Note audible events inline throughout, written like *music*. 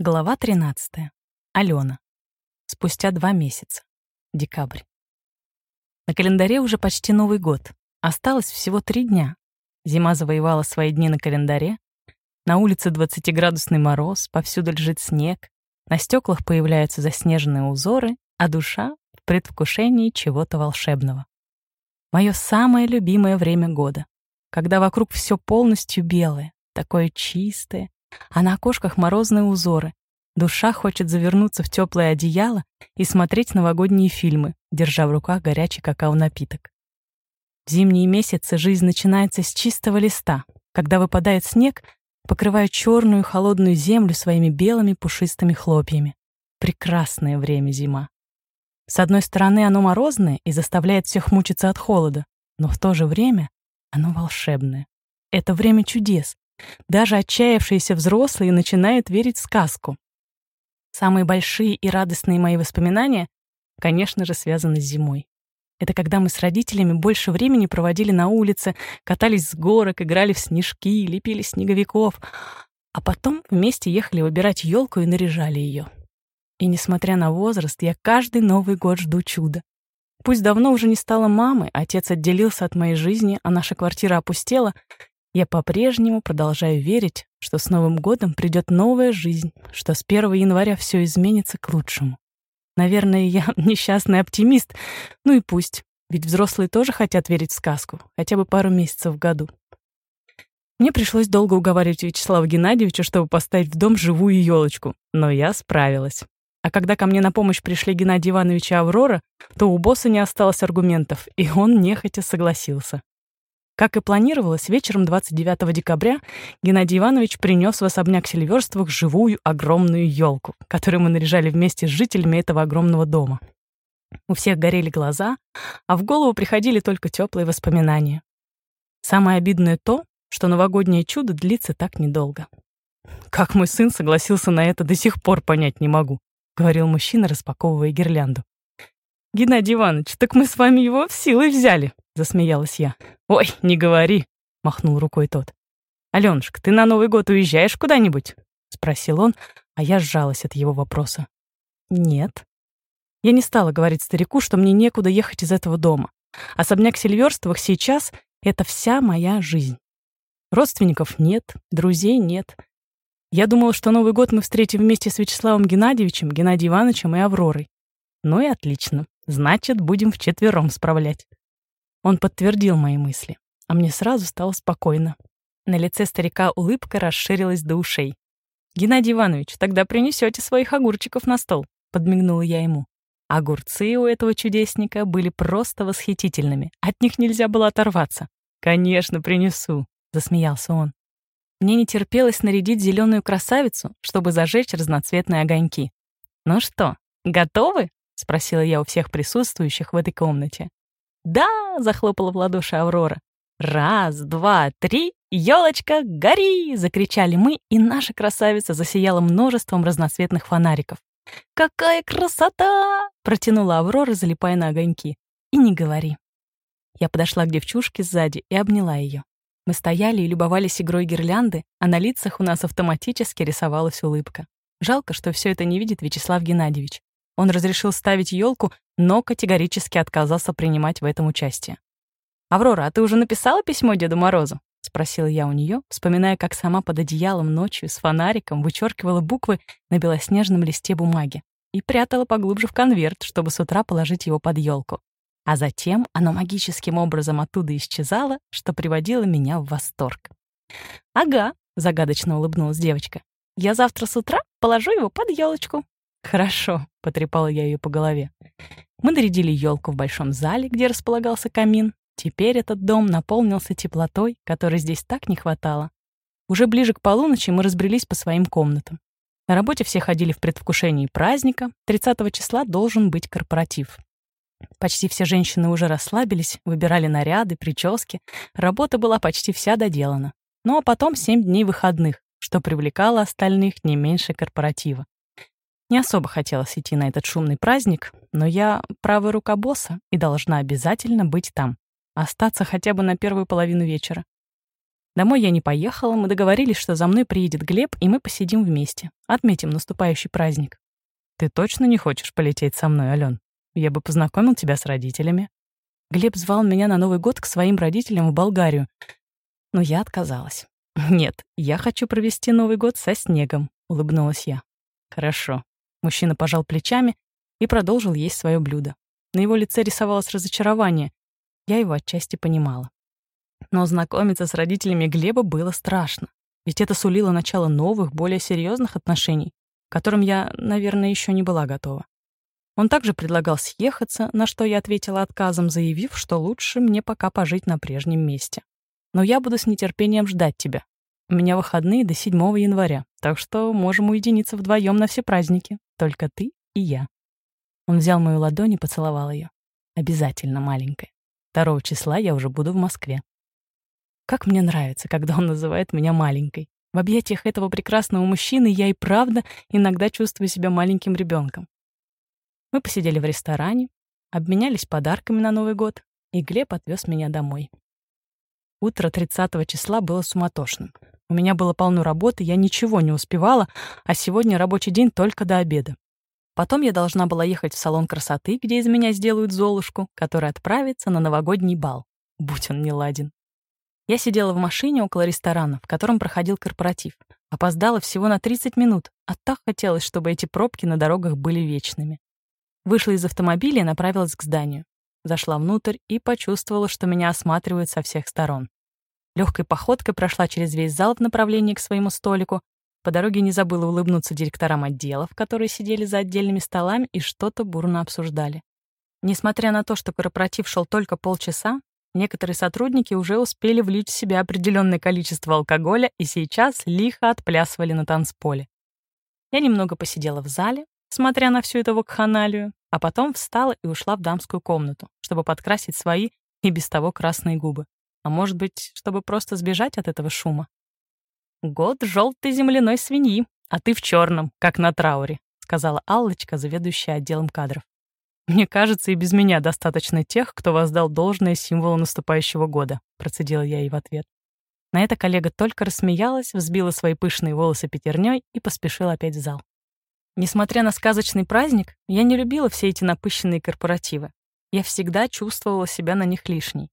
Глава 13. Алена. Спустя два месяца. Декабрь. На календаре уже почти Новый год. Осталось всего три дня. Зима завоевала свои дни на календаре. На улице 20-градусный мороз, повсюду лежит снег. На стеклах появляются заснеженные узоры, а душа в предвкушении чего-то волшебного. Мое самое любимое время года, когда вокруг все полностью белое, такое чистое, а на окошках морозные узоры. Душа хочет завернуться в теплое одеяло и смотреть новогодние фильмы, держа в руках горячий какао-напиток. В зимние месяцы жизнь начинается с чистого листа, когда выпадает снег, покрывая черную холодную землю своими белыми пушистыми хлопьями. Прекрасное время зима. С одной стороны, оно морозное и заставляет всех мучиться от холода, но в то же время оно волшебное. Это время чудес, даже отчаявшиеся взрослые начинают верить в сказку. Самые большие и радостные мои воспоминания, конечно же, связаны с зимой. Это когда мы с родителями больше времени проводили на улице, катались с горок, играли в снежки, лепили снеговиков, а потом вместе ехали выбирать елку и наряжали ее. И несмотря на возраст, я каждый Новый год жду чуда. Пусть давно уже не стало мамы, отец отделился от моей жизни, а наша квартира опустела, я по-прежнему продолжаю верить, что с Новым годом придет новая жизнь, что с 1 января все изменится к лучшему. Наверное, я *laughs* несчастный оптимист. Ну и пусть, ведь взрослые тоже хотят верить в сказку, хотя бы пару месяцев в году. Мне пришлось долго уговаривать Вячеслава Геннадьевича, чтобы поставить в дом живую елочку, но я справилась. А когда ко мне на помощь пришли Геннадий Иванович и Аврора, то у босса не осталось аргументов, и он нехотя согласился. Как и планировалось, вечером 29 декабря Геннадий Иванович принес в особняк Сильверствых живую огромную елку, которую мы наряжали вместе с жителями этого огромного дома. У всех горели глаза, а в голову приходили только теплые воспоминания. Самое обидное то, что новогоднее чудо длится так недолго. «Как мой сын согласился на это, до сих пор понять не могу», — говорил мужчина, распаковывая гирлянду. «Геннадий Иванович, так мы с вами его в силы взяли», — засмеялась я. «Ой, не говори», — махнул рукой тот. «Алёнушка, ты на Новый год уезжаешь куда-нибудь?» — спросил он, а я сжалась от его вопроса. «Нет». Я не стала говорить старику, что мне некуда ехать из этого дома. Особняк Сильверстовых сейчас — это вся моя жизнь. Родственников нет, друзей нет. Я думала, что Новый год мы встретим вместе с Вячеславом Геннадьевичем, Геннадием Ивановичем и Авророй. Ну и отлично. Значит, будем вчетвером справлять. Он подтвердил мои мысли, а мне сразу стало спокойно. На лице старика улыбка расширилась до ушей. «Геннадий Иванович, тогда принесете своих огурчиков на стол», — подмигнула я ему. Огурцы у этого чудесника были просто восхитительными. От них нельзя было оторваться. «Конечно, принесу», — засмеялся он. Мне не терпелось нарядить зеленую красавицу, чтобы зажечь разноцветные огоньки. «Ну что, готовы?» — спросила я у всех присутствующих в этой комнате. «Да!» — захлопала в ладоши Аврора. «Раз, два, три, елочка, гори!» — закричали мы, и наша красавица засияла множеством разноцветных фонариков. «Какая красота!» — протянула Аврора, залипая на огоньки. «И не говори». Я подошла к девчушке сзади и обняла ее. Мы стояли и любовались игрой гирлянды, а на лицах у нас автоматически рисовалась улыбка. Жалко, что все это не видит Вячеслав Геннадьевич. Он разрешил ставить елку, но категорически отказался принимать в этом участие. «Аврора, а ты уже написала письмо Деду Морозу?» — спросила я у нее, вспоминая, как сама под одеялом ночью с фонариком вычеркивала буквы на белоснежном листе бумаги и прятала поглубже в конверт, чтобы с утра положить его под елку. А затем оно магическим образом оттуда исчезало, что приводило меня в восторг. «Ага», — загадочно улыбнулась девочка. «Я завтра с утра положу его под елочку. «Хорошо», — потрепала я ее по голове. Мы нарядили елку в большом зале, где располагался камин. Теперь этот дом наполнился теплотой, которой здесь так не хватало. Уже ближе к полуночи мы разбрелись по своим комнатам. На работе все ходили в предвкушении праздника. 30 числа должен быть корпоратив. Почти все женщины уже расслабились, выбирали наряды, прически. Работа была почти вся доделана. Ну а потом семь дней выходных, что привлекало остальных не меньше корпоратива. Не особо хотелось идти на этот шумный праздник, но я правая рука босса и должна обязательно быть там. Остаться хотя бы на первую половину вечера. Домой я не поехала, мы договорились, что за мной приедет Глеб, и мы посидим вместе, отметим наступающий праздник. Ты точно не хочешь полететь со мной, Ален? Я бы познакомил тебя с родителями. Глеб звал меня на Новый год к своим родителям в Болгарию, но я отказалась. *laughs* «Нет, я хочу провести Новый год со снегом», — улыбнулась я. «Хорошо». Мужчина пожал плечами и продолжил есть свое блюдо. На его лице рисовалось разочарование. Я его отчасти понимала. Но знакомиться с родителями Глеба было страшно, ведь это сулило начало новых, более серьезных отношений, к которым я, наверное, еще не была готова. Он также предлагал съехаться, на что я ответила отказом, заявив, что лучше мне пока пожить на прежнем месте. Но я буду с нетерпением ждать тебя. У меня выходные до 7 января, так что можем уединиться вдвоем на все праздники. Только ты и я. Он взял мою ладонь и поцеловал ее. Обязательно маленькая. 2 числа я уже буду в Москве. Как мне нравится, когда он называет меня маленькой. В объятиях этого прекрасного мужчины я и правда иногда чувствую себя маленьким ребенком. Мы посидели в ресторане, обменялись подарками на Новый год, и Глеб отвез меня домой. Утро 30 числа было суматошным. У меня было полно работы, я ничего не успевала, а сегодня рабочий день только до обеда. Потом я должна была ехать в салон красоты, где из меня сделают Золушку, которая отправится на новогодний бал. Будь он не ладен. Я сидела в машине около ресторана, в котором проходил корпоратив. Опоздала всего на 30 минут, а так хотелось, чтобы эти пробки на дорогах были вечными. Вышла из автомобиля и направилась к зданию. Зашла внутрь и почувствовала, что меня осматривают со всех сторон. Легкой походкой прошла через весь зал в направлении к своему столику. По дороге не забыла улыбнуться директорам отделов, которые сидели за отдельными столами и что-то бурно обсуждали. Несмотря на то, что корпоратив шел только полчаса, некоторые сотрудники уже успели влить в себя определенное количество алкоголя и сейчас лихо отплясывали на танцполе. Я немного посидела в зале, смотря на всю эту вакханалию, а потом встала и ушла в дамскую комнату, чтобы подкрасить свои и без того красные губы. А может быть, чтобы просто сбежать от этого шума. «Год желтой земляной свиньи, а ты в черном, как на трауре», сказала Аллочка, заведующая отделом кадров. «Мне кажется, и без меня достаточно тех, кто воздал должное символу наступающего года», процедила я ей в ответ. На это коллега только рассмеялась, взбила свои пышные волосы пятерней и поспешила опять в зал. Несмотря на сказочный праздник, я не любила все эти напыщенные корпоративы. Я всегда чувствовала себя на них лишней.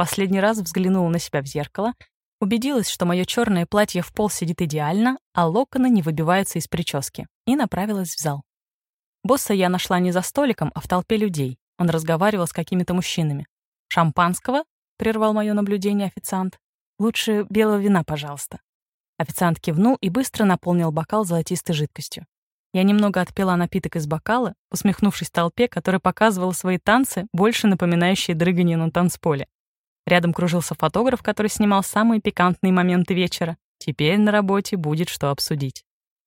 Последний раз взглянула на себя в зеркало, убедилась, что мое черное платье в пол сидит идеально, а локоны не выбиваются из прически, и направилась в зал. Босса я нашла не за столиком, а в толпе людей. Он разговаривал с какими-то мужчинами. «Шампанского?» — прервал мое наблюдение официант. «Лучше белого вина, пожалуйста». Официант кивнул и быстро наполнил бокал золотистой жидкостью. Я немного отпила напиток из бокала, усмехнувшись толпе, которая показывала свои танцы, больше напоминающие дрыгание на танцполе. Рядом кружился фотограф, который снимал самые пикантные моменты вечера. Теперь на работе будет что обсудить.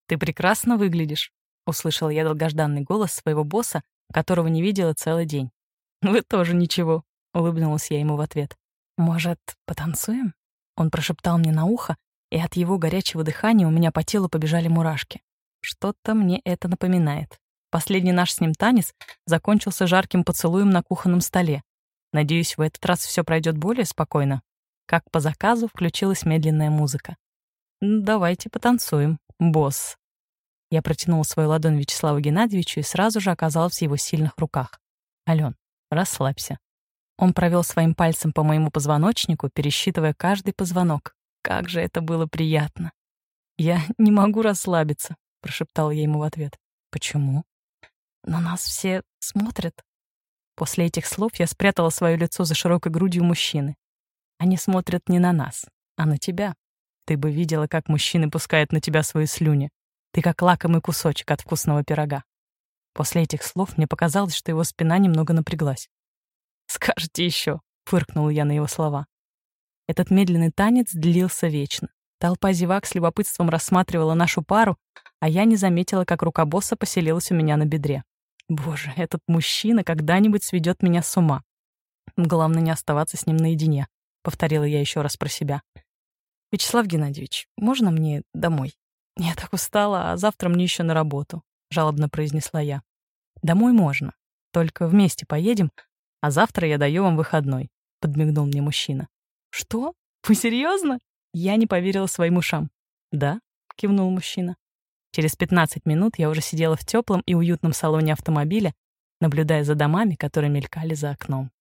«Ты прекрасно выглядишь», — услышал я долгожданный голос своего босса, которого не видела целый день. «Вы тоже ничего», — улыбнулась я ему в ответ. «Может, потанцуем?» Он прошептал мне на ухо, и от его горячего дыхания у меня по телу побежали мурашки. Что-то мне это напоминает. Последний наш с ним танец закончился жарким поцелуем на кухонном столе. Надеюсь, в этот раз все пройдет более спокойно. Как по заказу включилась медленная музыка. «Давайте потанцуем, босс». Я протянула свою ладонь Вячеславу Геннадьевичу и сразу же оказалась в его сильных руках. «Ален, расслабься». Он провел своим пальцем по моему позвоночнику, пересчитывая каждый позвонок. Как же это было приятно. Я не могу расслабиться прошептал я ему в ответ. Почему? На нас все смотрят. После этих слов я спрятала свое лицо за широкой грудью мужчины. Они смотрят не на нас, а на тебя. Ты бы видела, как мужчины пускают на тебя свои слюни. Ты как лакомый кусочек от вкусного пирога. После этих слов мне показалось, что его спина немного напряглась. «Скажете еще», — фыркнул я на его слова. Этот медленный танец длился вечно. Толпа зевак с любопытством рассматривала нашу пару, а я не заметила, как рука босса поселилась у меня на бедре. Боже, этот мужчина когда-нибудь сведет меня с ума. Главное, не оставаться с ним наедине, повторила я еще раз про себя. Вячеслав Геннадьевич, можно мне домой? Я так устала, а завтра мне еще на работу, жалобно произнесла я. Домой можно, только вместе поедем, а завтра я даю вам выходной, подмигнул мне мужчина. Что? Вы серьезно? Я не поверила своим ушам. «Да?» — кивнул мужчина. Через 15 минут я уже сидела в теплом и уютном салоне автомобиля, наблюдая за домами, которые мелькали за окном.